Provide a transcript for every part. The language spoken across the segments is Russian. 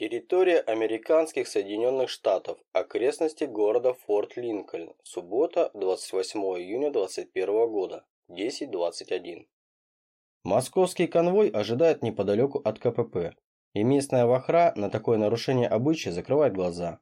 Территория американских Соединенных Штатов. Окрестности города Форт Линкольн. Суббота, 28 июня 2021 года. 10.21. Московский конвой ожидает неподалеку от КПП. И местная вахра на такое нарушение обычая закрывает глаза.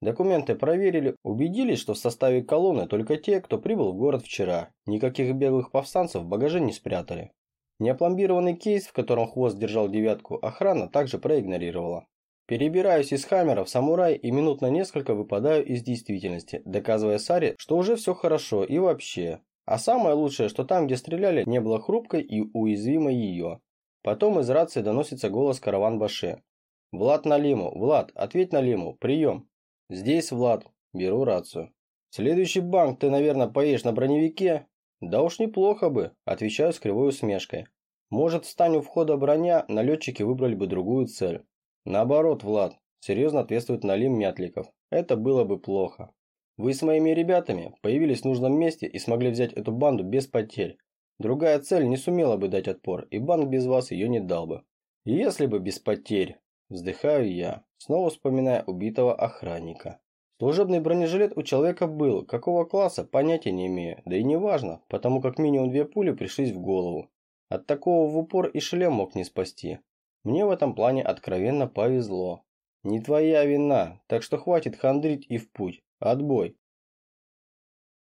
Документы проверили, убедились, что в составе колонны только те, кто прибыл в город вчера. Никаких беглых повстанцев в багаже не спрятали. Неопломбированный кейс, в котором хвост держал девятку, охрана также проигнорировала. Перебираюсь из хаммера в самурай и минут на несколько выпадаю из действительности, доказывая Саре, что уже все хорошо и вообще. А самое лучшее, что там, где стреляли, не было хрупкой и уязвимой ее. Потом из рации доносится голос караван Баше. «Влад на Лиму! Влад, ответь на Лиму! Прием!» «Здесь Влад!» Беру рацию. «Следующий банк ты, наверное, поедешь на броневике?» «Да уж неплохо бы», отвечаю с кривой усмешкой. «Может, встань у входа броня, налетчики выбрали бы другую цель. Наоборот, Влад, серьезно ответствует Налим Мятликов. Это было бы плохо. Вы с моими ребятами появились в нужном месте и смогли взять эту банду без потерь. Другая цель не сумела бы дать отпор, и банк без вас ее не дал бы. Если бы без потерь, вздыхаю я, снова вспоминая убитого охранника. Служебный бронежилет у человека был, какого класса, понятия не имею, да и не важно, потому как минимум две пули пришлись в голову. От такого в упор и шлем мог не спасти. Мне в этом плане откровенно повезло. Не твоя вина, так что хватит хандрить и в путь. Отбой.